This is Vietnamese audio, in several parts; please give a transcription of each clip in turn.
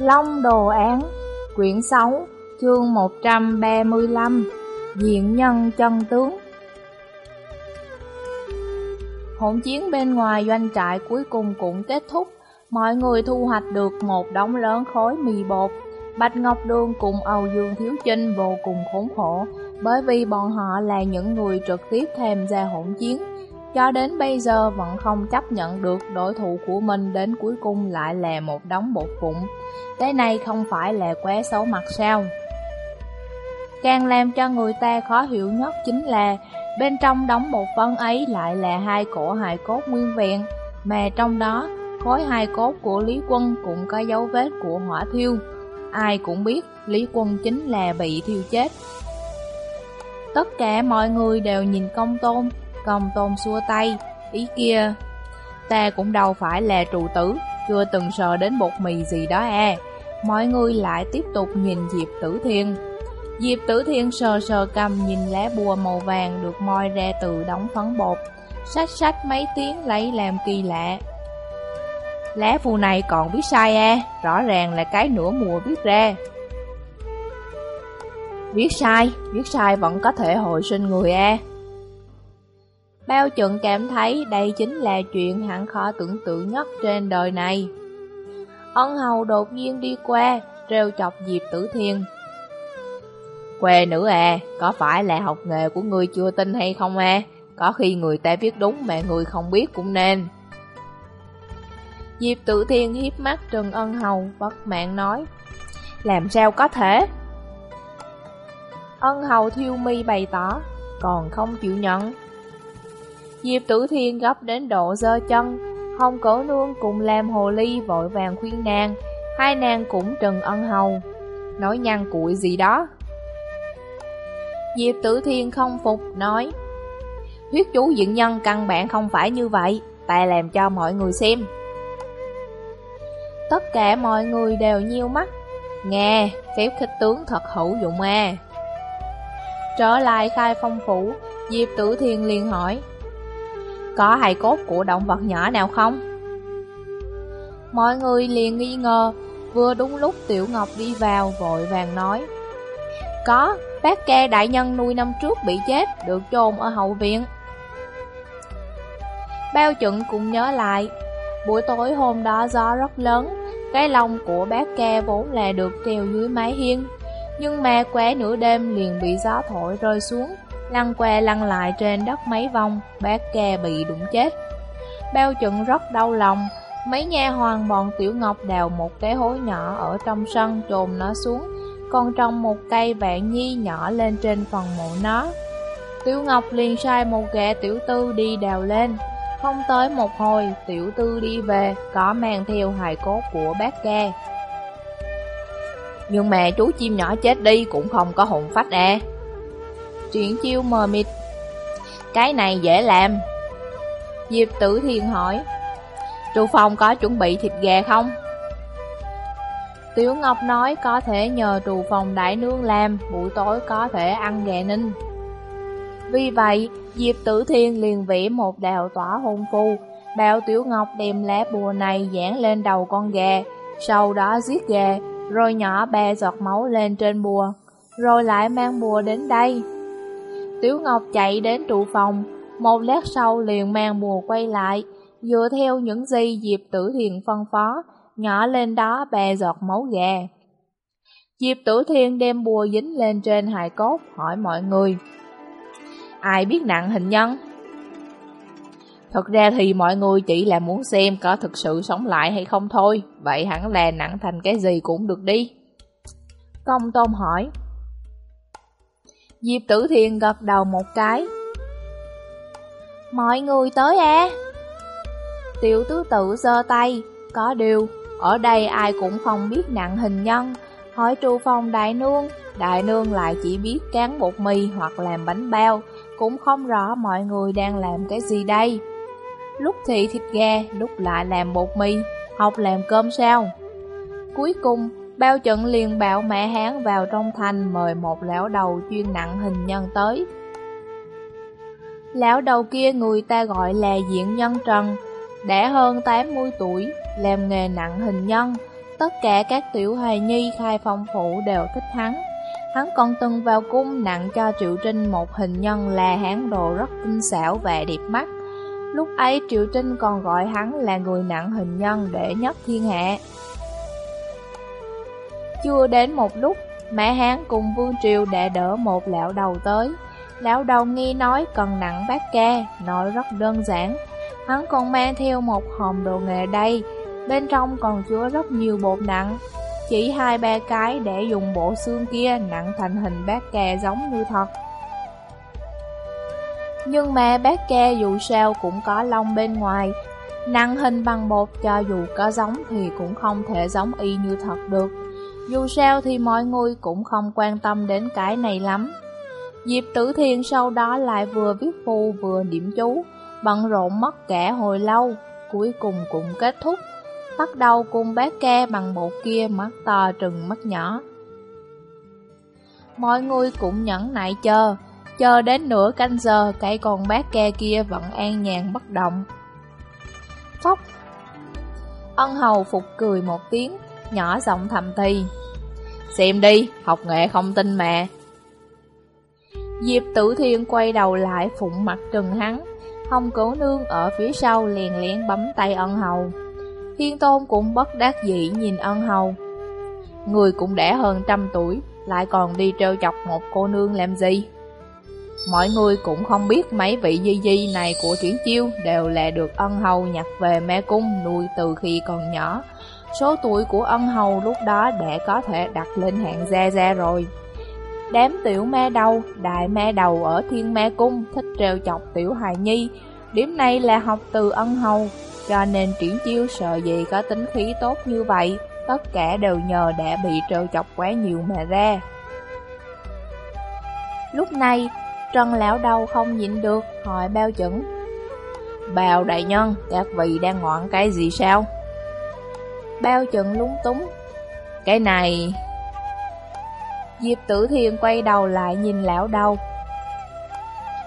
Long Đồ Án, Quyển 6 Chương 135 Diện nhân chân tướng. Hỗn chiến bên ngoài doanh trại cuối cùng cũng kết thúc. Mọi người thu hoạch được một đống lớn khối mì bột. Bạch Ngọc Đường cùng Âu Dương Thiếu Chinh vô cùng khốn khổ, Bởi vì bọn họ là những người trực tiếp tham gia hỗn chiến cho đến bây giờ vẫn không chấp nhận được đối thủ của mình đến cuối cùng lại là một đống bột vụn. Cái này không phải là quá xấu mặt sao? Càng làm cho người ta khó hiểu nhất chính là bên trong đống bột phân ấy lại là hai cổ hài cốt nguyên vẹn, mà trong đó khối hài cốt của Lý Quân cũng có dấu vết của hỏa thiêu. Ai cũng biết Lý Quân chính là bị thiêu chết. Tất cả mọi người đều nhìn công tôn, Công tôn xua tay, ý kia, ta cũng đâu phải là trụ tử, chưa từng sờ đến bột mì gì đó à. Mọi người lại tiếp tục nhìn Diệp Tử Thiên. Diệp Tử Thiên sờ sờ cầm nhìn lá bùa màu vàng được moi ra từ đống phấn bột, sách sách mấy tiếng lấy làm kỳ lạ. Lá phù này còn biết sai à, rõ ràng là cái nửa mùa viết ra. Viết sai, viết sai vẫn có thể hồi sinh người à. Bao chuẩn cảm thấy đây chính là chuyện hẳn khó tưởng tượng nhất trên đời này. Ân hầu đột nhiên đi qua, treo chọc Diệp Tử Thiên. Quê nữ à, có phải là học nghề của người chưa tin hay không à? Có khi người ta viết đúng mà người không biết cũng nên. Diệp Tử Thiên hiếp mắt Trần Ân Hầu, bất mạng nói. Làm sao có thể? Ân Hầu thiêu mi bày tỏ, còn không chịu nhận. Diệp Tử Thiên gấp đến độ dơ chân, Hồng Cổ Nương cùng làm hồ ly vội vàng khuyên nàng, hai nàng cũng trần ân hầu, nói nhăn cuội gì đó. Diệp Tử Thiên không phục, nói, Huyết chú diện nhân căn bản không phải như vậy, ta làm cho mọi người xem. Tất cả mọi người đều nhiêu mắt, nghe, phép khích tướng thật hữu dụng à. Trở lại khai phong phủ, Diệp Tử Thiên liền hỏi, có hài cốt của động vật nhỏ nào không? Mọi người liền nghi ngờ, vừa đúng lúc Tiểu Ngọc đi vào vội vàng nói. Có, bác Kê đại nhân nuôi năm trước bị chết, được chôn ở hậu viện. Bao trận cũng nhớ lại, buổi tối hôm đó gió rất lớn, cái lông của bác Kê vốn là được treo dưới mái hiên, nhưng mà quá nửa đêm liền bị gió thổi rơi xuống, lăn qua lăn lại trên đất mấy vòng, bác kè bị đụng chết. Bao trận rất đau lòng, mấy nha hoàng bọn Tiểu Ngọc đào một cái hố nhỏ ở trong sân trồn nó xuống, còn trong một cây vạn nhi nhỏ lên trên phần mộ nó. Tiểu Ngọc liền sai một gã tiểu tư đi đào lên, không tới một hồi, tiểu tư đi về, có mang theo hài cốt của bác ca. Nhưng mà chú chim nhỏ chết đi cũng không có hồn phách à chuyển chiêu mờ mịt Cái này dễ làm Diệp tử thiền hỏi Trụ phòng có chuẩn bị thịt gà không? Tiểu Ngọc nói có thể nhờ trù phòng đại nương làm, buổi tối có thể ăn gà ninh. Vì vậy, Diệp Tử Thiên liền vẽ một đào tỏa hôn phu, bảo Tiểu Ngọc đem lá bùa này dán lên đầu con gà, sau đó giết gà, rồi nhỏ ba giọt máu lên trên bùa, rồi lại mang bùa đến đây. Tiểu Ngọc chạy đến trụ phòng, một lát sau liền mang bùa quay lại, dựa theo những gì Diệp Tử Thiền phân phó, nhỏ lên đó bè giọt máu gà. Diệp Tử Thiên đem bùa dính lên trên hài cốt, hỏi mọi người. Ai biết nặng hình nhân? Thật ra thì mọi người chỉ là muốn xem có thực sự sống lại hay không thôi, vậy hẳn là nặng thành cái gì cũng được đi. Công Tôn hỏi, Diệp Tử Thiên gật đầu một cái. Mọi người tới à? Tiểu tứ tự giơ tay, có điều, ở đây ai cũng không biết nặng hình nhân. Hỏi tru phong đại nương, đại nương lại chỉ biết cán bột mì hoặc làm bánh bao, cũng không rõ mọi người đang làm cái gì đây. Lúc thì thịt gà, lúc lại làm bột mì, học làm cơm sao? Cuối cùng, Bao trận liền bảo mẹ hán vào trong thành mời một lão đầu chuyên nặng hình nhân tới. Lão đầu kia người ta gọi là diện nhân trần, đã hơn 80 tuổi, làm nghề nặng hình nhân, tất cả các tiểu hài nhi khai phong phủ đều thích hắn. Hắn còn từng vào cung nặng cho Triệu Trinh một hình nhân là hán đồ rất tinh xảo và đẹp mắt. Lúc ấy Triệu Trinh còn gọi hắn là người nặng hình nhân để nhất thiên hạ. Chưa đến một lúc, mẹ hán cùng Vương Triều đã đỡ một lão đầu tới. Lão đầu nghi nói cần nặng bát ca, nói rất đơn giản. Hắn còn mang theo một hòm đồ nghề đây, bên trong còn chứa rất nhiều bột nặng. Chỉ hai ba cái để dùng bộ xương kia nặng thành hình bát ca giống như thật. Nhưng mà bát ca dù sao cũng có lông bên ngoài, nặng hình bằng bột cho dù có giống thì cũng không thể giống y như thật được. Dù sao thì mọi người cũng không quan tâm đến cái này lắm. Diệp Tử Thiên sau đó lại vừa viết phù vừa điểm chú, bận rộn mất cả hồi lâu, cuối cùng cũng kết thúc. Bắt đầu cùng bác ke bằng bộ kia mắt to trừng mắt nhỏ. Mọi người cũng nhẫn nại chờ, chờ đến nửa canh giờ cái con bác ke kia vẫn an nhàn bất động. Phốc! Ân hầu phục cười một tiếng, nhỏ giọng thầm thì. Xem đi, học nghệ không tin mà. Diệp tử thiên quay đầu lại phụng mặt trừng hắn, Hồng cổ nương ở phía sau liền lén bấm tay ân hầu. Thiên tôn cũng bất đắc dĩ nhìn ân hầu. Người cũng đã hơn trăm tuổi, lại còn đi trêu chọc một cô nương làm gì? Mọi người cũng không biết mấy vị di di này của triển chiêu đều là được ân hầu nhặt về mê cung nuôi từ khi còn nhỏ. Số tuổi của ân hầu lúc đó đã có thể đặt lên hạng gia gia rồi. Đám tiểu me đầu, đại me đầu ở thiên me cung thích trêu chọc tiểu hài nhi. Điểm này là học từ ân hầu, cho nên triển chiêu sợ gì có tính khí tốt như vậy. Tất cả đều nhờ đã bị trêu chọc quá nhiều mà ra. Lúc này, Trần lão đầu không nhịn được, hỏi bao chuẩn. Bào đại nhân, các vị đang ngoạn cái gì sao? Bao trận lúng túng. Cái này... Diệp tử thiên quay đầu lại nhìn lão đầu.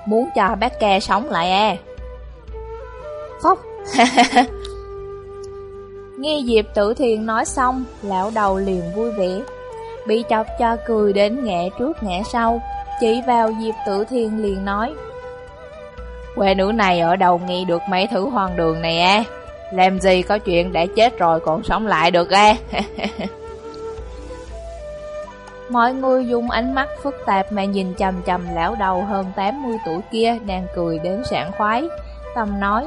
Muốn cho bác kè sống lại e. à? Phốc! Nghe Diệp tử thiên nói xong, lão đầu liền vui vẻ. Bị chọc cho cười đến ngã trước ngã sau, chỉ vào Diệp tử thiên liền nói. Quê nữ này ở đâu nghe được mấy thứ hoang đường này à? Làm gì có chuyện đã chết rồi còn sống lại được à? Mọi người dùng ánh mắt phức tạp mà nhìn chầm chầm lão đầu hơn 80 tuổi kia đang cười đến sảng khoái. Tâm nói,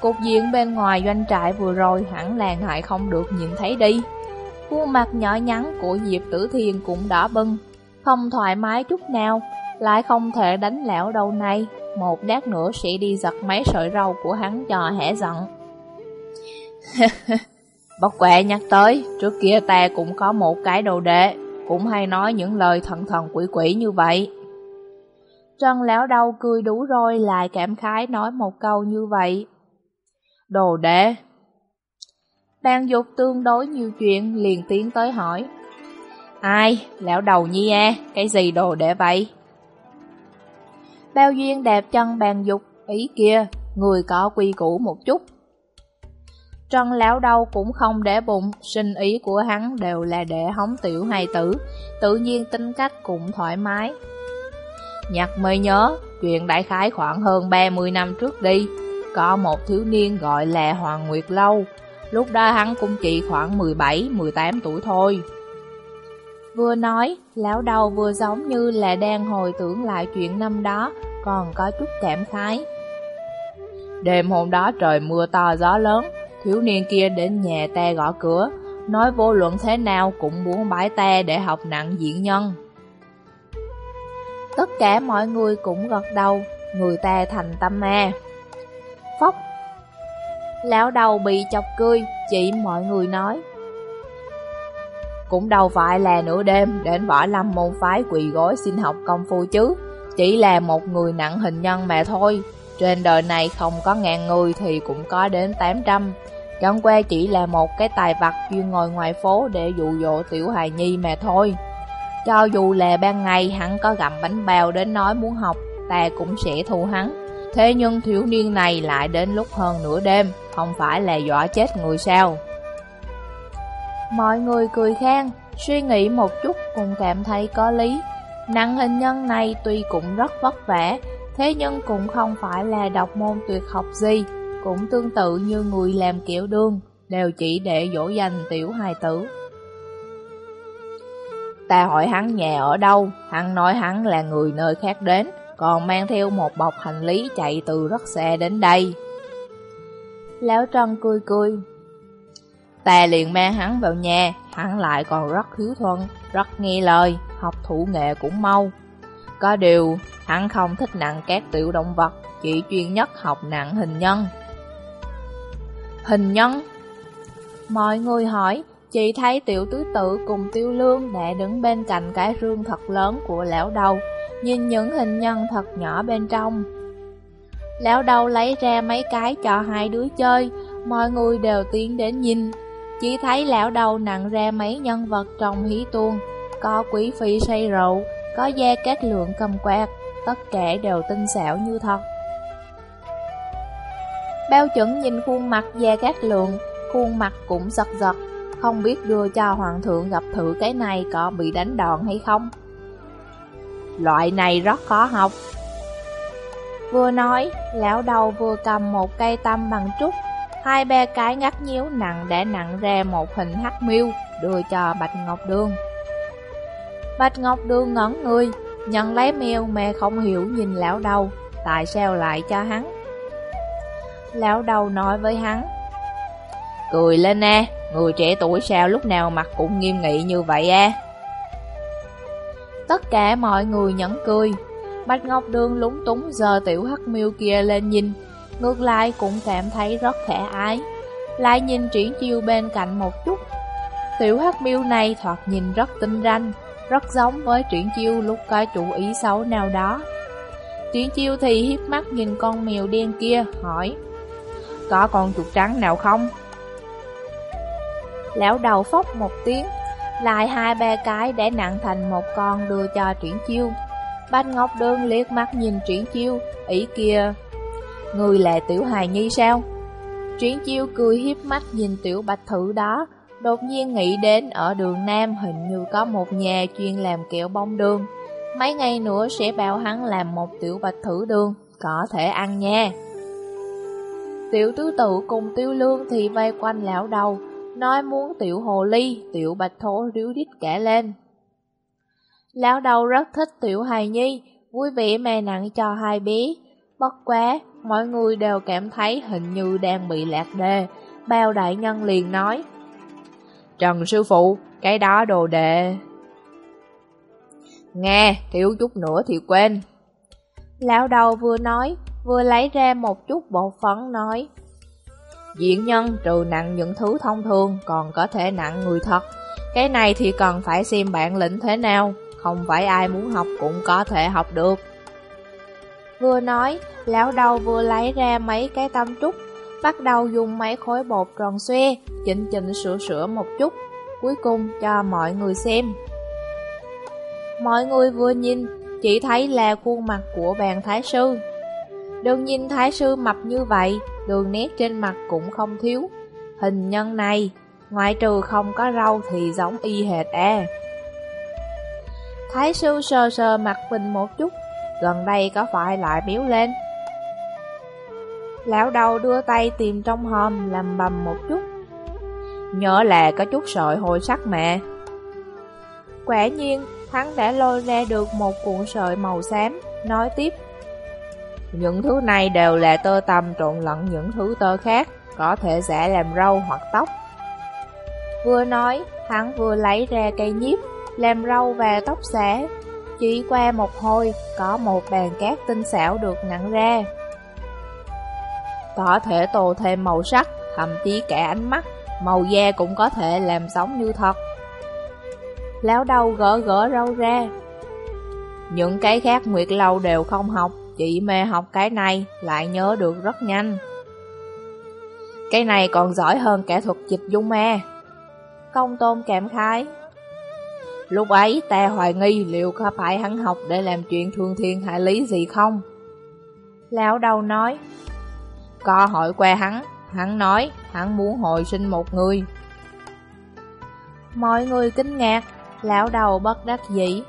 cục diện bên ngoài doanh trại vừa rồi hẳn làng hại không được nhìn thấy đi. Khuôn mặt nhỏ nhắn của Diệp Tử Thiên cũng đỏ bưng, không thoải mái chút nào, lại không thể đánh lão đầu này. Một lát nữa sẽ đi giật mấy sợi râu của hắn cho hẻ giận. Bất quẹ nhắc tới, trước kia ta cũng có một cái đồ đệ, cũng hay nói những lời thần thần quỷ quỷ như vậy. Trần lão đầu cười đủ rồi lại cảm khái nói một câu như vậy. Đồ đệ bàn dục tương đối nhiều chuyện liền tiến tới hỏi. Ai, lão đầu nhi e cái gì đồ đệ vậy? Bao duyên đẹp chân bàn dục, ý kia, người có quy củ một chút, Trần lão đâu cũng không để bụng, sinh ý của hắn đều là để hóng tiểu hài tử, tự nhiên tính cách cũng thoải mái. Nhặt mới nhớ, chuyện đại khái khoảng hơn 30 năm trước đi, có một thiếu niên gọi là Hoàng Nguyệt Lâu, lúc đó hắn cũng chỉ khoảng 17-18 tuổi thôi. Vừa nói, lão đầu vừa giống như là đang hồi tưởng lại chuyện năm đó, còn có chút cảm khái. Đêm hôm đó trời mưa to gió lớn, Thiếu niên kia đến nhà ta gõ cửa, nói vô luận thế nào cũng muốn bãi ta để học nặng diễn nhân. Tất cả mọi người cũng gật đầu, người ta thành tâm ma. Phóc Lão đầu bị chọc cười, chỉ mọi người nói. Cũng đâu phải là nửa đêm đến võ lâm môn phái quỳ gối xin học công phu chứ, chỉ là một người nặng hình nhân mà thôi. Trên đời này không có ngàn người thì cũng có đến 800, Chẳng qua chỉ là một cái tài vật chuyên ngồi ngoài phố để dụ dỗ tiểu hài nhi mà thôi. Cho dù là ban ngày hắn có gặm bánh bao đến nói muốn học, ta cũng sẽ thu hắn. Thế nhưng thiếu niên này lại đến lúc hơn nửa đêm, không phải là dọa chết người sao. Mọi người cười khen, suy nghĩ một chút cũng cảm thấy có lý. Nặng hình nhân này tuy cũng rất vất vả, thế nhưng cũng không phải là độc môn tuyệt học gì, cũng tương tự như người làm kiểu đương, đều chỉ để dỗ dành tiểu hài tử. Ta hỏi hắn nhà ở đâu, hắn nói hắn là người nơi khác đến, còn mang theo một bọc hành lý chạy từ rất xa đến đây. Lão trân cười cười. Ta liền mang hắn vào nhà, hắn lại còn rất hiếu thuận, rất nghe lời, học thủ nghệ cũng mau. Có điều, hắn không thích nặng các tiểu động vật, chỉ chuyên nhất học nặng hình nhân. Hình nhân? Mọi người hỏi, chỉ thấy tiểu tứ tự cùng tiêu lương đã đứng bên cạnh cái rương thật lớn của lão đầu, nhìn những hình nhân thật nhỏ bên trong. Lão đầu lấy ra mấy cái cho hai đứa chơi, mọi người đều tiến đến nhìn. Chỉ thấy lão đầu nặng ra mấy nhân vật trong hí tuôn, có quý phi say rượu, có gia kết lượng cầm quạt, tất cả đều tinh xảo như thật. Bao chuẩn nhìn khuôn mặt gia các lượng, khuôn mặt cũng giật giật, không biết đưa cho hoàng thượng gặp thử cái này có bị đánh đòn hay không. Loại này rất khó học. Vừa nói, lão đầu vừa cầm một cây tăm bằng trúc, hai ba cái ngắt nhíu nặng để nặng ra một hình hắc miêu, đưa cho Bạch Ngọc Đường. Bạch Ngọc Đường ngẩn người, nhận lấy miêu mẹ không hiểu nhìn lão đầu, tại sao lại cho hắn. Lão đầu nói với hắn, Cười lên nè, người trẻ tuổi sao lúc nào mặt cũng nghiêm nghị như vậy à? Tất cả mọi người nhẫn cười, Bạch Ngọc Đường lúng túng giờ tiểu hắc miêu kia lên nhìn, ngược lại cũng cảm thấy rất khẽ ái. Lại nhìn triển chiêu bên cạnh một chút. Tiểu hắc miêu này thoạt nhìn rất tinh ranh, rất giống với triển chiêu lúc có chủ ý xấu nào đó. Triển chiêu thì hiếp mắt nhìn con mèo đen kia, hỏi có con chuột trắng nào không? Lão đầu phốc một tiếng, lại hai ba cái để nặng thành một con đưa cho triển chiêu. Bạch Ngọc Đơn liếc mắt nhìn triển chiêu, ý kia, người là tiểu hài nhi sao? Triển chiêu cười hiếp mắt nhìn tiểu bạch thử đó, đột nhiên nghĩ đến ở đường Nam hình như có một nhà chuyên làm kẹo bông đường. Mấy ngày nữa sẽ bảo hắn làm một tiểu bạch thử đường, có thể ăn nha. Tiểu tứ tự cùng tiêu lương thì vây quanh lão đầu, nói muốn tiểu hồ ly, tiểu bạch thổ ríu đít cả lên. Lão đầu rất thích tiểu hài nhi, vui vẻ mè nặng cho hai bé. Bất quá, mọi người đều cảm thấy hình như đang bị lạc đề. Bao đại nhân liền nói. Trần sư phụ, cái đó đồ đệ. Nghe, thiếu chút nữa thì quên. Lão đầu vừa nói, vừa lấy ra một chút bộ phấn nói. Diện nhân trừ nặng những thứ thông thường còn có thể nặng người thật. Cái này thì cần phải xem bạn lĩnh thế nào, không phải ai muốn học cũng có thể học được. Vừa nói, lão đầu vừa lấy ra mấy cái tâm trúc, bắt đầu dùng mấy khối bột tròn xoe, chỉnh chỉnh sửa sửa một chút, cuối cùng cho mọi người xem. Mọi người vừa nhìn, chỉ thấy là khuôn mặt của bàn thái sư. Đừng nhìn thái sư mập như vậy, đường nét trên mặt cũng không thiếu. Hình nhân này, ngoại trừ không có râu thì giống y hệt à. Thái sư sờ sờ mặt mình một chút, gần đây có phải lại biếu lên? Lão đầu đưa tay tìm trong hòm làm bầm một chút. Nhớ là có chút sợi hồi sắc mẹ. Quả nhiên, hắn đã lôi ra được một cuộn sợi màu xám, nói tiếp. Những thứ này đều là tơ tầm trộn lẫn những thứ tơ khác, có thể giả làm râu hoặc tóc. Vừa nói, hắn vừa lấy ra cây nhiếp, làm râu và tóc xả. Chỉ qua một hồi, có một bàn cát tinh xảo được nặng ra. Có thể tô thêm màu sắc, thậm chí cả ánh mắt, màu da cũng có thể làm giống như thật. Lão đầu gỡ gỡ râu ra. Những cái khác Nguyệt Lâu đều không học, Chị mê học cái này lại nhớ được rất nhanh. Cái này còn giỏi hơn kẻ thuật dịch dung me Công tôn cảm khái. Lúc ấy ta hoài nghi liệu có phải hắn học để làm chuyện thương thiên hại lý gì không? Lão đầu nói. co hỏi qua hắn, hắn nói hắn muốn hồi sinh một người. Mọi người kinh ngạc, lão đầu bất đắc dĩ.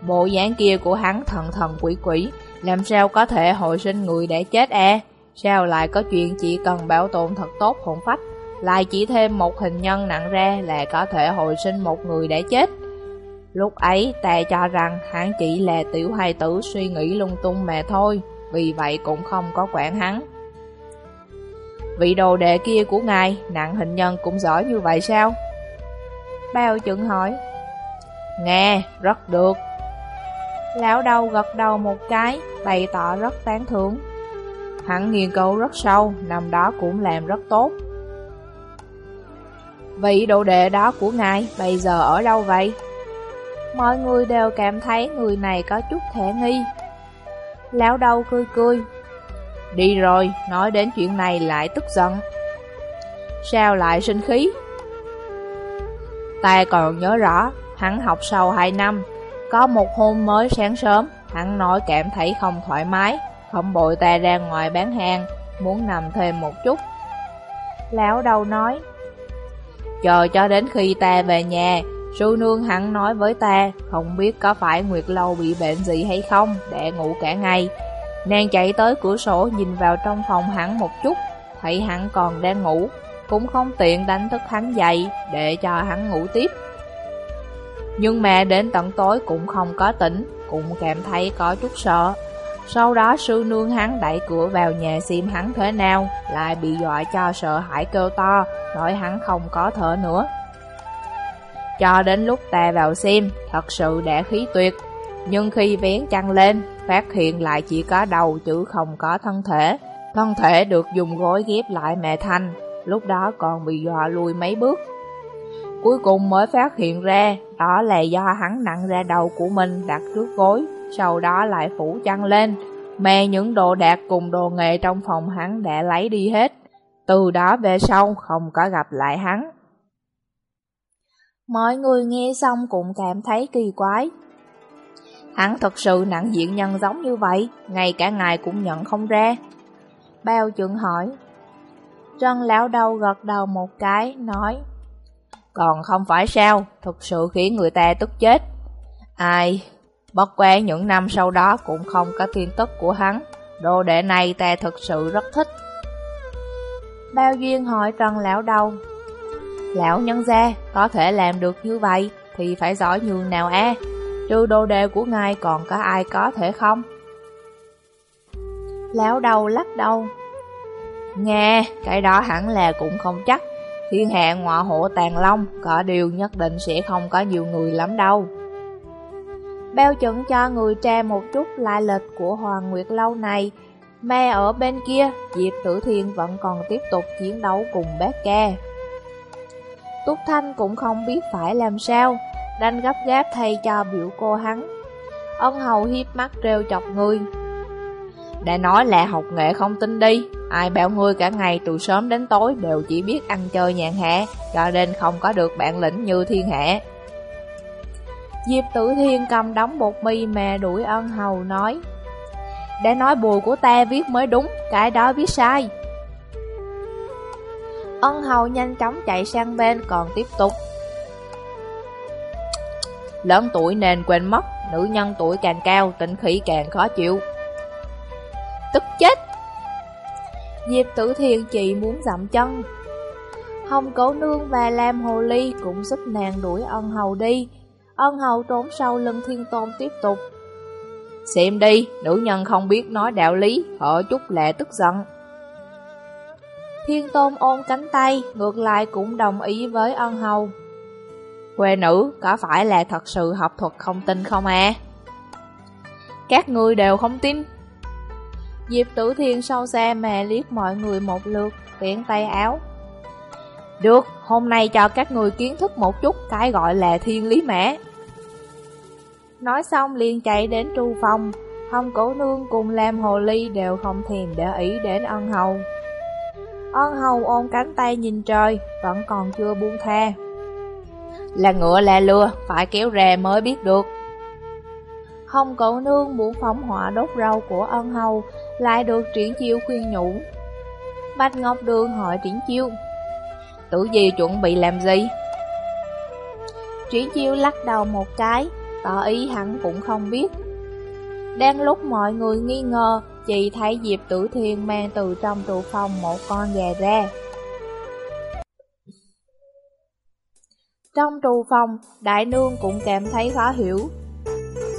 Bộ dáng kia của hắn thần thần quỷ quỷ, làm sao có thể hồi sinh người để chết e? Sao lại có chuyện chỉ cần bảo tồn thật tốt hồn phách, lại chỉ thêm một hình nhân nặng ra là có thể hồi sinh một người để chết? Lúc ấy ta cho rằng hắn chỉ là tiểu hài tử suy nghĩ lung tung mà thôi, vì vậy cũng không có quản hắn. Vị đồ đệ kia của ngài, nặng hình nhân cũng giỏi như vậy sao? Bao chừng hỏi. Nghe, rất được. Lão đầu gật đầu một cái, bày tỏ rất tán thưởng. Hắn nghiên cứu rất sâu, năm đó cũng làm rất tốt. Vị đồ đệ đó của ngài bây giờ ở đâu vậy? Mọi người đều cảm thấy người này có chút thẻ nghi. Lão đầu cười cười. Đi rồi, nói đến chuyện này lại tức giận. Sao lại sinh khí? Ta còn nhớ rõ, hắn học sau 2 năm, có một hôm mới sáng sớm, hắn nói cảm thấy không thoải mái, không bội ta ra ngoài bán hàng, muốn nằm thêm một chút. Lão đầu nói, chờ cho đến khi ta về nhà, sư nương hắn nói với ta, không biết có phải Nguyệt Lâu bị bệnh gì hay không, để ngủ cả ngày. Nàng chạy tới cửa sổ nhìn vào trong phòng hắn một chút, thấy hắn còn đang ngủ, cũng không tiện đánh thức hắn dậy để cho hắn ngủ tiếp. Nhưng mà đến tận tối cũng không có tỉnh, cũng cảm thấy có chút sợ. Sau đó sư nương hắn đẩy cửa vào nhà xem hắn thế nào, lại bị dọa cho sợ hãi kêu to, nói hắn không có thở nữa. Cho đến lúc ta vào xem, thật sự đã khí tuyệt. Nhưng khi vén chăn lên, phát hiện lại chỉ có đầu chứ không có thân thể. Thân thể được dùng gối ghép lại mẹ thanh, lúc đó còn bị dọa lùi mấy bước. Cuối cùng mới phát hiện ra, đó là do hắn nặng ra đầu của mình đặt trước gối, sau đó lại phủ chăn lên, mẹ những đồ đạc cùng đồ nghề trong phòng hắn đã lấy đi hết. Từ đó về sau không có gặp lại hắn. Mọi người nghe xong cũng cảm thấy kỳ quái. Hắn thật sự nặng diện nhân giống như vậy, ngay cả ngài cũng nhận không ra. Bao trượng hỏi. Trân lão đầu gật đầu một cái, nói. Còn không phải sao, thực sự khiến người ta tức chết. Ai, bất quá những năm sau đó cũng không có tin tức của hắn. Đồ đệ này ta thực sự rất thích. Bao duyên hỏi Trần lão đầu. Lão nhân gia, có thể làm được như vậy thì phải giỏi nhường nào a Trừ đồ đệ của ngài còn có ai có thể không? Lão đầu lắc đầu. Nghe, cái đó hẳn là cũng không chắc. Thiên hạ ngọa hộ tàn long, có điều nhất định sẽ không có nhiều người lắm đâu. Bao chuẩn cho người tra một chút lai lịch của Hoàng Nguyệt Lâu này. Mà ở bên kia, Diệp Tử Thiên vẫn còn tiếp tục chiến đấu cùng bác ca. Túc Thanh cũng không biết phải làm sao, đành gấp gáp thay cho biểu cô hắn. Ân hầu hiếp mắt trêu chọc người. Đã nói là học nghệ không tin đi, ai bảo ngươi cả ngày từ sớm đến tối đều chỉ biết ăn chơi nhàn hạ, cho nên không có được bản lĩnh như thiên hạ. Diệp Tử Thiên cầm đóng bột mì mà đuổi ân hầu nói Đã nói bùi của ta viết mới đúng, cái đó viết sai. Ân hầu nhanh chóng chạy sang bên còn tiếp tục Lớn tuổi nên quên mất, nữ nhân tuổi càng cao, tinh khí càng khó chịu. Tức chết. Diệp Tử thiền chị muốn dặm chân. Hồng Cổ Nương và Lam Hồ Ly cũng giúp nàng đuổi ân hầu đi. Ân hầu trốn sau lưng thiên tôn tiếp tục. Xem đi, nữ nhân không biết nói đạo lý, họ chút lệ tức giận. Thiên tôn ôm cánh tay, ngược lại cũng đồng ý với ân hầu. Quê nữ, có phải là thật sự học thuật không tin không à? Các người đều không tin. Diệp tử thiên sâu xa mè liếc mọi người một lượt, tiện tay áo. Được, hôm nay cho các người kiến thức một chút cái gọi là thiên lý mã Nói xong liền chạy đến tru phòng. Hồng cổ nương cùng Lam Hồ Ly đều không thèm để ý đến ân hầu. Ân hầu ôm cánh tay nhìn trời, vẫn còn chưa buông tha. Là ngựa là lừa, phải kéo rè mới biết được. Hồng cổ nương muốn phóng hỏa đốt rau của ân hầu lại được triển chiêu khuyên nhủ Bạch Ngọc Đường hỏi triển chiêu Tử gì chuẩn bị làm gì? Triển chiêu lắc đầu một cái, tỏ ý hắn cũng không biết. Đang lúc mọi người nghi ngờ, chị thấy Diệp Tử Thiên mang từ trong tù phòng một con gà ra. Trong trù phòng, đại nương cũng cảm thấy khó hiểu.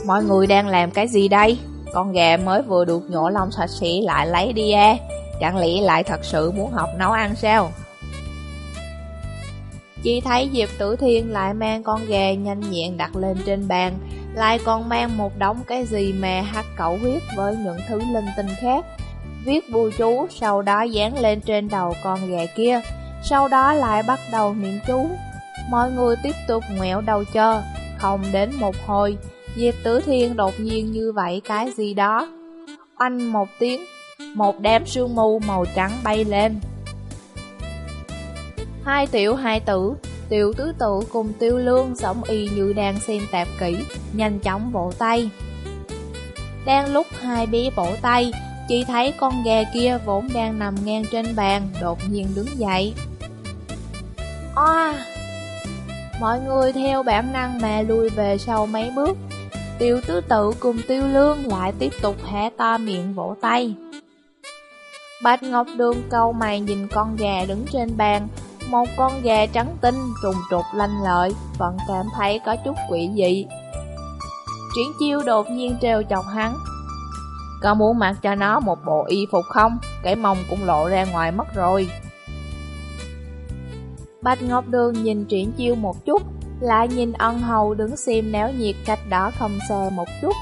Mọi người đang làm cái gì đây? Con gà mới vừa được nhổ lông sạch sẽ lại lấy đi à? Chẳng lẽ lại thật sự muốn học nấu ăn sao? Chỉ thấy Diệp Tử Thiên lại mang con gà nhanh nhẹn đặt lên trên bàn, lại còn mang một đống cái gì mà hắc cẩu huyết với những thứ linh tinh khác. Viết bùa chú, sau đó dán lên trên đầu con gà kia, sau đó lại bắt đầu niệm chú. Mọi người tiếp tục ngoẹo đầu chờ, không đến một hồi, Diệp Tử Thiên đột nhiên như vậy cái gì đó. Oanh một tiếng, một đám sương mù màu trắng bay lên. Hai tiểu hai tử, tiểu tứ tự cùng tiêu lương sống y như đang xem tạp kỹ, nhanh chóng vỗ tay. Đang lúc hai bé vỗ tay, chỉ thấy con gà kia vốn đang nằm ngang trên bàn, đột nhiên đứng dậy. Oa! Mọi người theo bản năng mà lùi về sau mấy bước. Tiêu tứ tự cùng tiêu lương lại tiếp tục hé to miệng vỗ tay. Bạch Ngọc Đường câu mày nhìn con gà đứng trên bàn, một con gà trắng tinh, trùng trục lanh lợi, vẫn cảm thấy có chút quỷ dị. Triển chiêu đột nhiên trêu chọc hắn. Có muốn mặc cho nó một bộ y phục không? Cái mông cũng lộ ra ngoài mất rồi. Bạch Ngọc Đường nhìn triển chiêu một chút, lại nhìn ân hầu đứng xem néo nhiệt cách đó không xa một chút.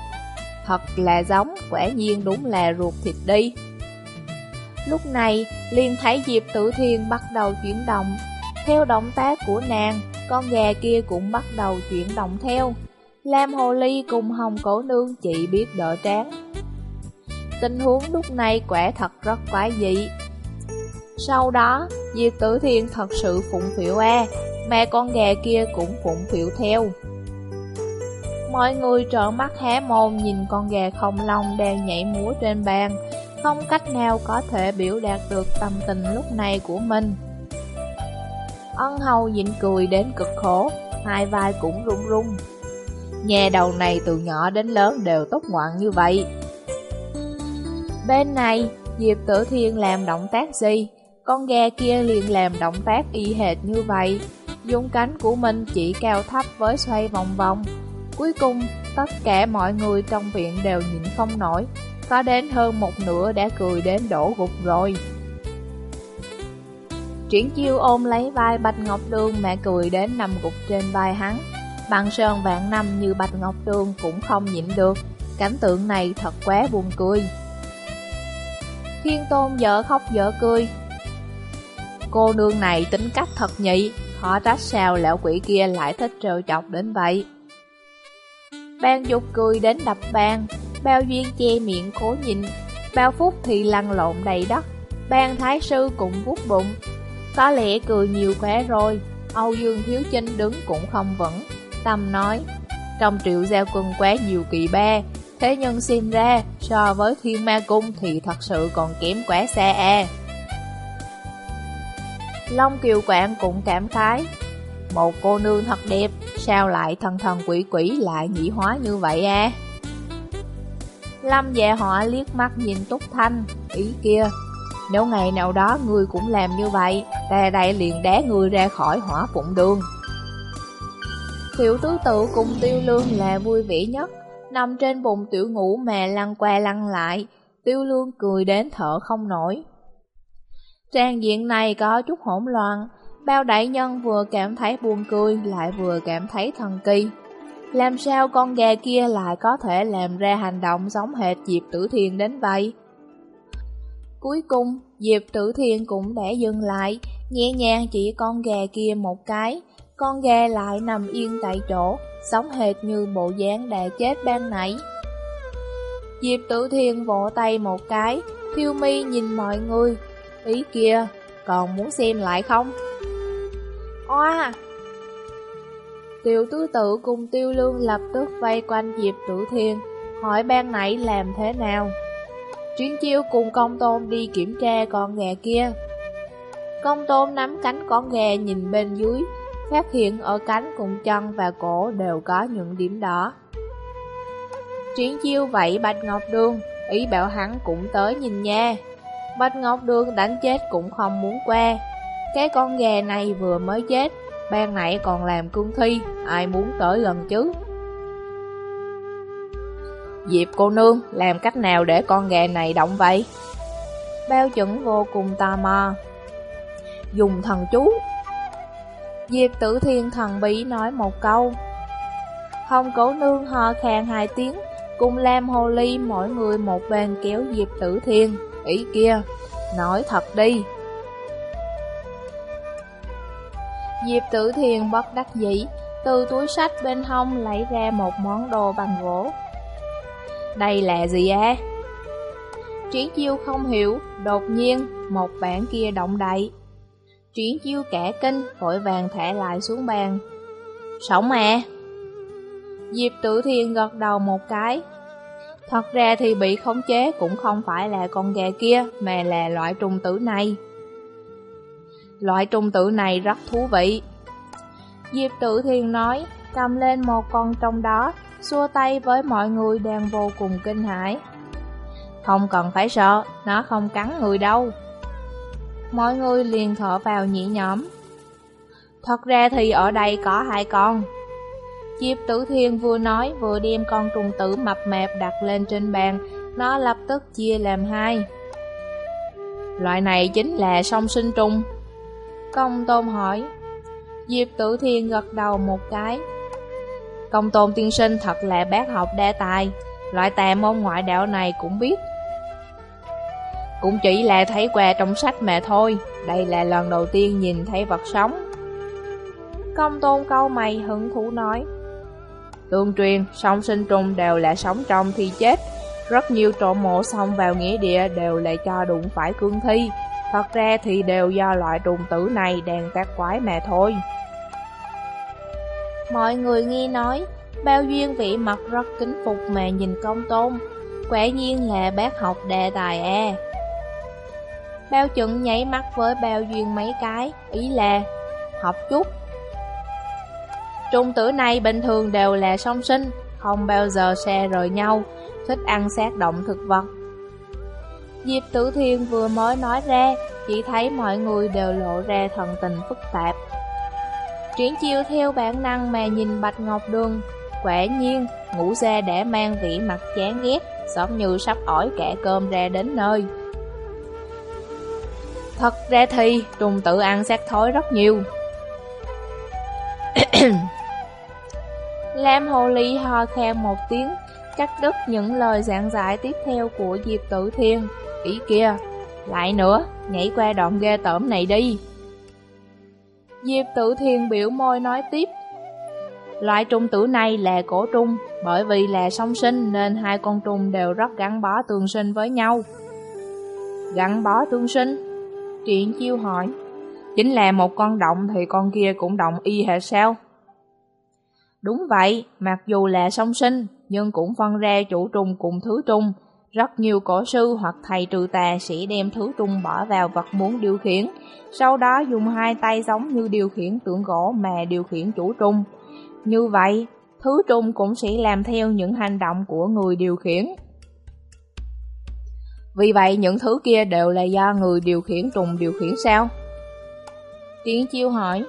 Thật là giống, quả nhiên đúng là ruột thịt đi. Lúc này, liền thấy Diệp Tử Thiên bắt đầu chuyển động. Theo động tác của nàng, con gà kia cũng bắt đầu chuyển động theo. Lam Hồ Ly cùng Hồng Cổ Nương chỉ biết đỡ tráng. Tình huống lúc này quả thật rất quái dị. Sau đó, Diệp Tử Thiên thật sự phụng phiệu A, mẹ con gà kia cũng phụng phịu theo. Mọi người trợn mắt hé mồm nhìn con gà không lông đang nhảy múa trên bàn, không cách nào có thể biểu đạt được tâm tình lúc này của mình. Ân hầu nhịn cười đến cực khổ, hai vai cũng run run. Nhà đầu này từ nhỏ đến lớn đều tốt ngoạn như vậy. Bên này, Diệp Tử Thiên làm động tác gì? Con gà kia liền làm động tác y hệt như vậy. Dung cánh của mình chỉ cao thấp với xoay vòng vòng. Cuối cùng, tất cả mọi người trong viện đều nhịn không nổi, có đến hơn một nửa đã cười đến đổ gục rồi. Triển chiêu ôm lấy vai Bạch Ngọc Đường mẹ cười đến nằm gục trên vai hắn. Bằng sơn vạn năm như Bạch Ngọc Đường cũng không nhịn được. Cảnh tượng này thật quá buồn cười. Thiên Tôn vợ khóc vợ cười. Cô nương này tính cách thật nhị, họ trách sao lão quỷ kia lại thích trêu chọc đến vậy. Ban dục cười đến đập bàn, bao duyên che miệng cố nhịn, bao phút thì lăn lộn đầy đất, ban thái sư cũng vuốt bụng. Có lẽ cười nhiều quá rồi, Âu Dương Thiếu Chinh đứng cũng không vững, tâm nói, trong triệu giao quân quá nhiều kỳ ba, thế nhưng xem ra so với thiên ma cung thì thật sự còn kém quá xa à. Long Kiều Quạng cũng cảm khái, một cô nương thật đẹp, sao lại thần thần quỷ quỷ lại nhị hóa như vậy à? Lâm dạ họ liếc mắt nhìn Túc Thanh, ý kia. Nếu ngày nào đó người cũng làm như vậy, ta đây liền đá người ra khỏi hỏa phụng đường. Tiểu tứ tự cùng tiêu lương là vui vẻ nhất, nằm trên bụng tiểu ngủ mà lăn qua lăn lại, tiêu lương cười đến thở không nổi. Trang diện này có chút hỗn loạn, bao đại nhân vừa cảm thấy buồn cười lại vừa cảm thấy thần kỳ. Làm sao con gà kia lại có thể làm ra hành động giống hệt Diệp Tử Thiên đến vậy? Cuối cùng, Diệp Tử Thiên cũng đã dừng lại, nhẹ nhàng chỉ con gà kia một cái. Con gà lại nằm yên tại chỗ, giống hệt như bộ dáng đã chết ban nãy. Diệp Tử Thiên vỗ tay một cái, Thiêu Mi nhìn mọi người. Ý kia, còn muốn xem lại không? Oa! Tiêu tứ tự cùng tiêu lương lập tức vây quanh Diệp Tử Thiên, hỏi ban nãy làm thế nào. Chuyến chiêu cùng công tôn đi kiểm tra con gà kia. Công tôn nắm cánh con gà nhìn bên dưới, phát hiện ở cánh cùng chân và cổ đều có những điểm đỏ. Triển chiêu vậy Bạch Ngọc Đường, ý bảo hắn cũng tới nhìn nha. Bạch Ngọc đương đánh chết cũng không muốn qua. Cái con gà này vừa mới chết, ban nãy còn làm cương thi, ai muốn tới gần chứ? Diệp cô nương, làm cách nào để con gà này động vậy? Bao chuẩn vô cùng tò mò. Dùng thần chú. Diệp tử thiên thần bí nói một câu. Hồng cổ nương ho khan hai tiếng, cùng Lam Hồ Ly mỗi người một bên kéo Diệp tử thiên. Ý kia, nói thật đi. Diệp tử Thiền bất đắc dĩ, từ túi sách bên hông lấy ra một món đồ bằng gỗ. Đây là gì á? Triển chiêu không hiểu, đột nhiên, một bản kia động đậy. Triển chiêu cả kinh, vội vàng thả lại xuống bàn. Sống à? Diệp tử Thiền gật đầu một cái. Thật ra thì bị khống chế cũng không phải là con gà kia, mà là loại trùng tử này. Loại trùng tử này rất thú vị. Diệp tử thiên nói, cầm lên một con trong đó, xua tay với mọi người đang vô cùng kinh hãi. Không cần phải sợ, nó không cắn người đâu. Mọi người liền thở vào nhị nhõm. Thật ra thì ở đây có hai con. Diệp Tử Thiên vừa nói vừa đem con trùng tử mập mạp đặt lên trên bàn, nó lập tức chia làm hai. Loại này chính là song sinh trùng. Công Tôn hỏi. Diệp Tử Thiên gật đầu một cái. Công Tôn tiên sinh thật là bác học đa tài, loại tà môn ngoại đạo này cũng biết. Cũng chỉ là thấy qua trong sách mà thôi, đây là lần đầu tiên nhìn thấy vật sống. Công tôn câu mày hứng thú nói. Tương truyền, song sinh trùng đều là sống trong thi chết. Rất nhiều trộm mộ xong vào nghĩa địa đều lại cho đụng phải cương thi. Thật ra thì đều do loại trùng tử này đang tác quái mà thôi. Mọi người nghe nói, bao duyên vị mặt rất kính phục mà nhìn công tôn. Quả nhiên là bác học đề tài à. Bao chuẩn nháy mắt với bao duyên mấy cái, ý là học chút. Trung tử này bình thường đều là song sinh, không bao giờ xe rời nhau, thích ăn sát động thực vật. Diệp Tử Thiên vừa mới nói ra, chỉ thấy mọi người đều lộ ra thần tình phức tạp. Triển chiêu theo bản năng mà nhìn Bạch Ngọc Đường, quả nhiên, ngủ xe để mang vị mặt chán ghét, giống như sắp ỏi kẻ cơm ra đến nơi. Thật ra thì trùng tự ăn xác thối rất nhiều. Lam Hồ Ly ho khen một tiếng, cắt đứt những lời giảng giải tiếp theo của Diệp Tử Thiên. Ý kia, lại nữa, nhảy qua đoạn ghê tởm này đi. Diệp Tử Thiên biểu môi nói tiếp. Loại trùng tử này là cổ trùng, bởi vì là song sinh nên hai con trùng đều rất gắn bó tương sinh với nhau. Gắn bó tương sinh? Triển chiêu hỏi, chính là một con động thì con kia cũng động y hệ sao? Đúng vậy, mặc dù là song sinh, nhưng cũng phân ra chủ trùng cùng thứ trùng. Rất nhiều cổ sư hoặc thầy trừ tà sẽ đem thứ trùng bỏ vào vật muốn điều khiển, sau đó dùng hai tay giống như điều khiển tượng gỗ mà điều khiển chủ trùng. Như vậy, thứ trùng cũng sẽ làm theo những hành động của người điều khiển. Vì vậy những thứ kia đều là do người điều khiển trùng điều khiển sao? Tiến chiêu hỏi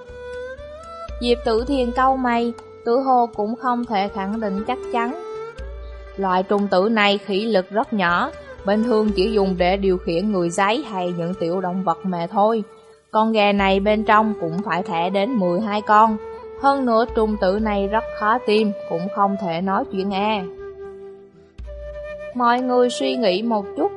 Diệp tử thiền câu mày, tử hồ cũng không thể khẳng định chắc chắn. Loại trùng tử này khí lực rất nhỏ, bình thường chỉ dùng để điều khiển người giấy hay những tiểu động vật mà thôi. Con gà này bên trong cũng phải thẻ đến 12 con. Hơn nữa trùng tử này rất khó tìm, cũng không thể nói chuyện e. Mọi người suy nghĩ một chút,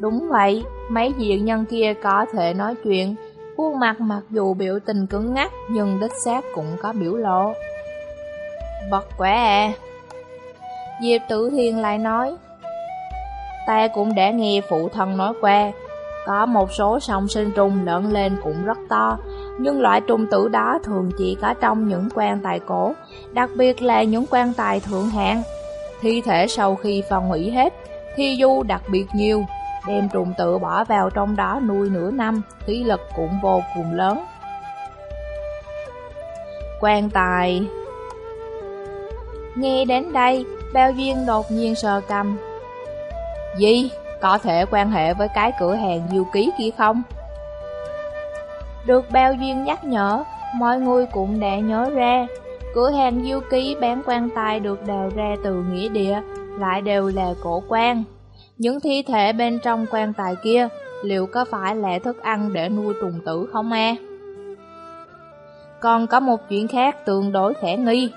Đúng vậy, mấy diện nhân kia có thể nói chuyện, khuôn mặt mặc dù biểu tình cứng ngắc nhưng đích xác cũng có biểu lộ. Bật quả à! Diệp Tử Thiên lại nói, ta cũng đã nghe phụ thân nói qua, có một số sông sinh trùng lớn lên cũng rất to, nhưng loại trùng tử đó thường chỉ có trong những quan tài cổ, đặc biệt là những quan tài thượng hạng. Thi thể sau khi phân hủy hết, thi du đặc biệt nhiều, đem trùng tự bỏ vào trong đó nuôi nửa năm, khí lực cũng vô cùng lớn. Quan tài Nghe đến đây, bao duyên đột nhiên sờ cầm. Gì? Có thể quan hệ với cái cửa hàng diêu ký kia không? Được bao duyên nhắc nhở, mọi người cũng đã nhớ ra. Cửa hàng diêu ký bán quan tài được đào ra từ nghĩa địa, lại đều là cổ quan. Những thi thể bên trong quan tài kia, liệu có phải là thức ăn để nuôi trùng tử không e? Còn có một chuyện khác tương đối khả nghi.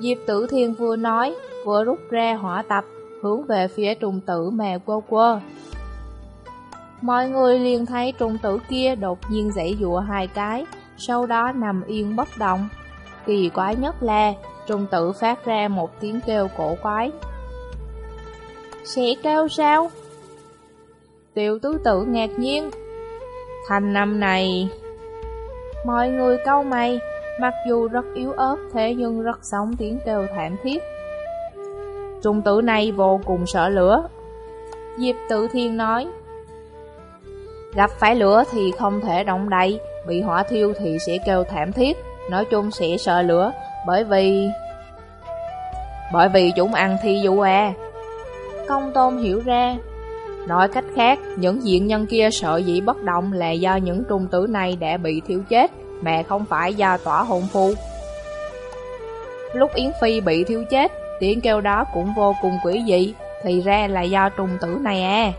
Diệp Tử Thiên vừa nói, vừa rút ra hỏa tập, hướng về phía trùng tử mà quơ quơ. Mọi người liền thấy trùng tử kia đột nhiên dãy dụa hai cái, sau đó nằm yên bất động. Kỳ quái nhất là, trùng tử phát ra một tiếng kêu cổ quái. Sẽ kêu sao? Tiểu tứ tử ngạc nhiên. Thành năm này... Mọi người câu mày, mặc dù rất yếu ớt thế nhưng rất sống tiếng kêu thảm thiết. Trung tử này vô cùng sợ lửa. Diệp tự thiên nói, Gặp phải lửa thì không thể động đậy, bị hỏa thiêu thì sẽ kêu thảm thiết, nói chung sẽ sợ lửa, bởi vì... Bởi vì chúng ăn thi dụ à. Công tôn hiểu ra. Nói cách khác, những diện nhân kia sợ dĩ bất động là do những trung tử này đã bị thiêu chết, mẹ không phải do tỏa hồn phu. Lúc Yến Phi bị thiêu chết, tiếng kêu đó cũng vô cùng quỷ dị, thì ra là do trùng tử này à.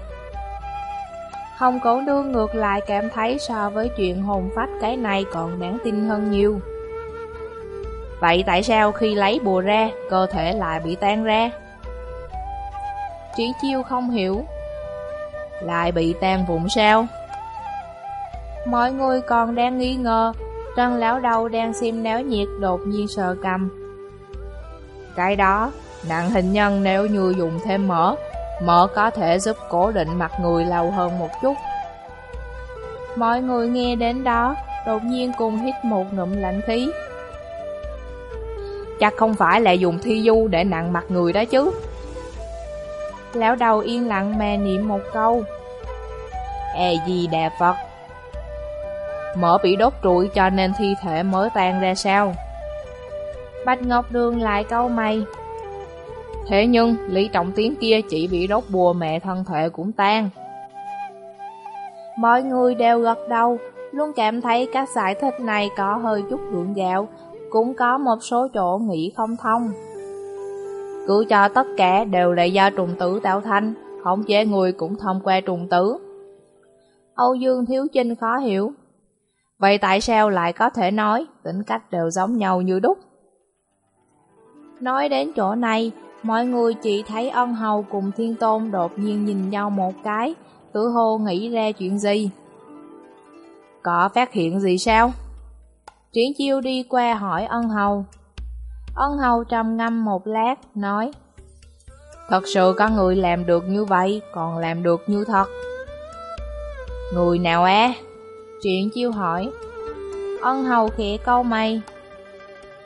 Hồng cổ nương ngược lại cảm thấy so với chuyện hồn phách cái này còn đáng tin hơn nhiều. Vậy tại sao khi lấy bùa ra, cơ thể lại bị tan ra? Triển chiêu không hiểu. Lại bị tan vụn sao? Mọi người còn đang nghi ngờ, Trần lão đầu đang xem náo nhiệt đột nhiên sờ cầm. Cái đó, nặng hình nhân nếu như dùng thêm mỡ, mỡ có thể giúp cố định mặt người lâu hơn một chút. Mọi người nghe đến đó, đột nhiên cùng hít một ngụm lạnh khí. Chắc không phải là dùng thi du để nặng mặt người đó chứ. Lão đầu yên lặng mà niệm một câu. ê gì đà Phật. Mỡ bị đốt trụi cho nên thi thể mới tan ra sao? Bạch Ngọc Đường lại câu mày. Thế nhưng, Lý Trọng Tiến kia chỉ bị đốt bùa mẹ thân thể cũng tan. Mọi người đều gật đầu, luôn cảm thấy các giải thích này có hơi chút gượng gạo, cũng có một số chỗ nghĩ không thông. Cứ cho tất cả đều là do trùng tử tạo thành, khống chế người cũng thông qua trùng tử. Âu Dương Thiếu Chinh khó hiểu. Vậy tại sao lại có thể nói tính cách đều giống nhau như đúc? Nói đến chỗ này, mọi người chỉ thấy ân hầu cùng thiên tôn đột nhiên nhìn nhau một cái, tự hồ nghĩ ra chuyện gì. Có phát hiện gì sao? Triển chiêu đi qua hỏi ân hầu. Ân hầu trầm ngâm một lát, nói Thật sự có người làm được như vậy, còn làm được như thật. Người nào á? Chuyện chiêu hỏi. Ân hầu khẽ câu mày.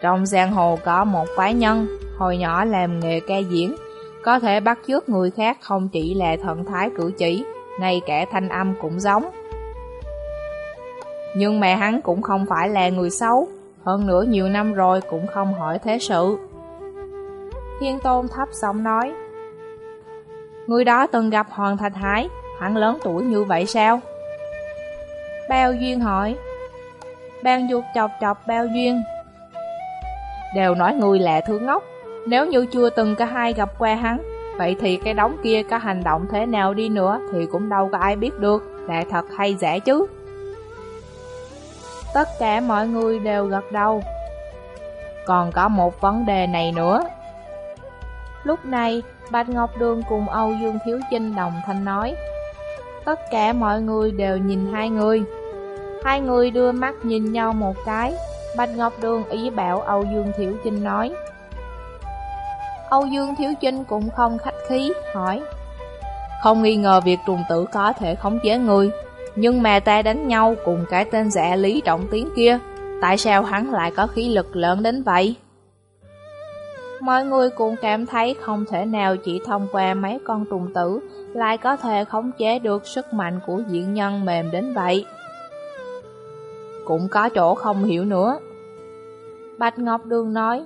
Trong giang hồ có một quái nhân, hồi nhỏ làm nghề ca diễn, có thể bắt chước người khác không chỉ là thần thái cử chỉ, ngay cả thanh âm cũng giống. Nhưng mẹ hắn cũng không phải là người xấu, hơn nữa nhiều năm rồi cũng không hỏi thế sự. Thiên Tôn thấp giọng nói, Người đó từng gặp Hoàng Thạch Hải, hắn lớn tuổi như vậy sao? Bao Duyên hỏi, Ban dục chọc chọc Bao Duyên, Đều nói người lạ thứ ngốc, nếu như chưa từng cả hai gặp qua hắn, vậy thì cái đống kia có hành động thế nào đi nữa thì cũng đâu có ai biết được là thật hay giả chứ. Tất cả mọi người đều gật đầu. Còn có một vấn đề này nữa. Lúc này, Bạch Ngọc Đường cùng Âu Dương Thiếu Chinh đồng thanh nói. Tất cả mọi người đều nhìn hai người. Hai người đưa mắt nhìn nhau một cái. Bạch Ngọc Đường ý bảo Âu Dương Thiếu Chinh nói. Âu Dương Thiếu Chinh cũng không khách khí, hỏi. Không nghi ngờ việc trùng tử có thể khống chế người, nhưng mà ta đánh nhau cùng cái tên dạ Lý Trọng Tiến kia, tại sao hắn lại có khí lực lớn đến vậy? Mọi người cũng cảm thấy không thể nào chỉ thông qua mấy con trùng tử lại có thể khống chế được sức mạnh của diện nhân mềm đến vậy. Cũng có chỗ không hiểu nữa. Bạch Ngọc Đường nói,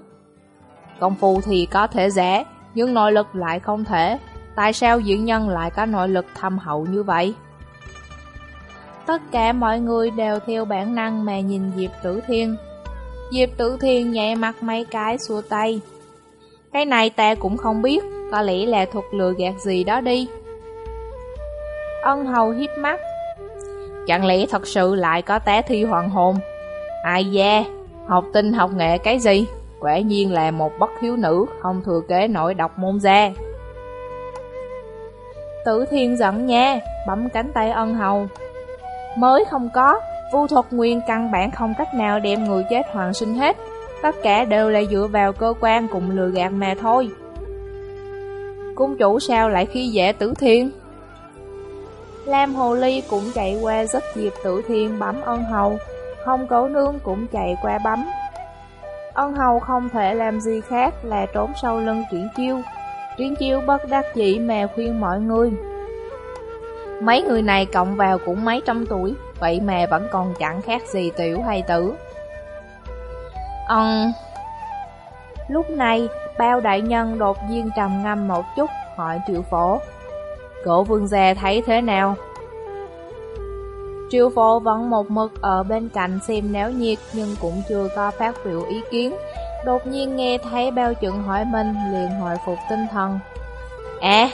Công phu thì có thể rẻ, nhưng nội lực lại không thể. Tại sao diễn nhân lại có nội lực thâm hậu như vậy? Tất cả mọi người đều theo bản năng mà nhìn Diệp Tử Thiên. Diệp Tử Thiên nhẹ mặt mấy cái xua tay. Cái này ta cũng không biết, có lẽ là thuật lừa gạt gì đó đi. Ân hầu hiếp mắt. Chẳng lẽ thật sự lại có té thi hoàng hồn? Ai da, học tinh học nghệ cái gì? Quả nhiên là một bất hiếu nữ, không thừa kế nổi độc môn gia. Tử Thiên giận nha, bấm cánh tay ân hầu. Mới không có, vu thuật nguyên căn bản không cách nào đem người chết hoàn sinh hết. Tất cả đều là dựa vào cơ quan cùng lừa gạt mà thôi. Cung chủ sao lại khi dễ Tử Thiên? Lam Hồ Ly cũng chạy qua rất dịp Tử Thiên bấm ân hầu, không cấu nương cũng chạy qua bấm. Ân hầu không thể làm gì khác là trốn sau lưng triển chiêu. Triển chiêu bất đắc dĩ mà khuyên mọi người. Mấy người này cộng vào cũng mấy trăm tuổi, vậy mà vẫn còn chẳng khác gì tiểu hay tử. Ân... Lúc này, bao đại nhân đột nhiên trầm ngâm một chút, hỏi triệu phổ. Cổ vương gia thấy thế nào? Triệu phổ vẫn một mực ở bên cạnh xem néo nhiệt nhưng cũng chưa có phát biểu ý kiến. Đột nhiên nghe thấy bao chuẩn hỏi mình liền hồi phục tinh thần. À!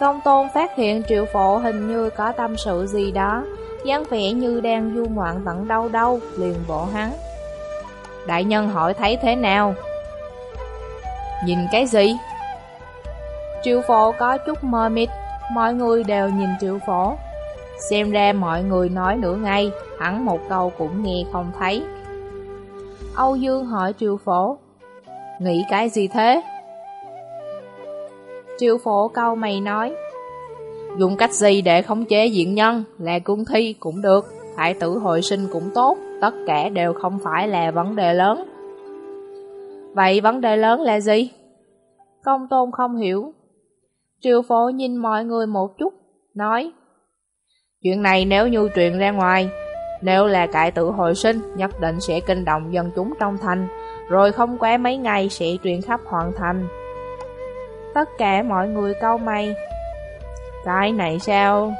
Công tôn phát hiện triệu phổ hình như có tâm sự gì đó, dáng vẻ như đang du ngoạn tận đâu đâu, liền vỗ hắn. Đại nhân hỏi thấy thế nào? Nhìn cái gì? Triệu phổ có chút mơ mịt, mọi người đều nhìn triệu phổ. Xem ra mọi người nói nửa ngày, hẳn một câu cũng nghe không thấy. Âu Dương hỏi triệu phổ. Nghĩ cái gì thế? Triệu phổ câu mày nói. Dùng cách gì để khống chế diện nhân, là cung thi cũng được, hải tử hồi sinh cũng tốt, tất cả đều không phải là vấn đề lớn. Vậy vấn đề lớn là gì? Công tôn không hiểu. triều phổ nhìn mọi người một chút, nói Chuyện này nếu như truyền ra ngoài, nếu là cải tử hồi sinh, nhất định sẽ kinh động dân chúng trong thành, rồi không quá mấy ngày sẽ truyền khắp hoàn thành. Tất cả mọi người câu mày. Cái này sao?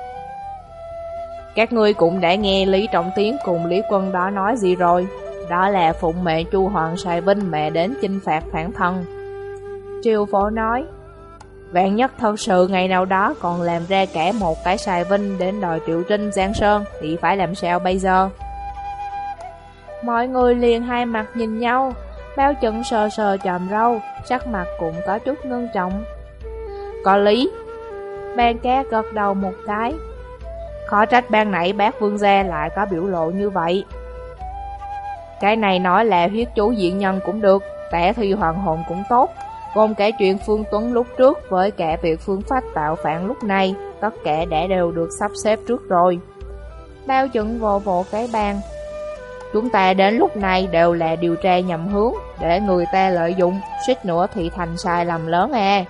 Các ngươi cũng đã nghe Lý Trọng Tiến cùng Lý Quân đó nói gì rồi? Đó là phụng mẹ Chu Hoàng Sài Vinh mẹ đến chinh phạt phản thân. Triều Phổ nói, Vạn nhất thật sự ngày nào đó còn làm ra cả một cái Sài Vinh đến đòi Triệu Trinh Giang Sơn thì phải làm sao bây giờ? Mọi người liền hai mặt nhìn nhau, bao chân sờ sờ chòm râu, sắc mặt cũng có chút ngưng trọng. Có lý. Ban cá gật đầu một cái. Khó trách ban nãy bác vương gia lại có biểu lộ như vậy. Cái này nói là huyết chú diện nhân cũng được, tẻ thi hoàng hồn cũng tốt, gồm cả chuyện Phương Tuấn lúc trước với cả việc phương pháp tạo phản lúc này, tất cả đã đều được sắp xếp trước rồi. Bao chuẩn vồ vỗ cái bàn. Chúng ta đến lúc này đều là điều tra nhầm hướng, để người ta lợi dụng, suýt nữa thì thành sai lầm lớn à.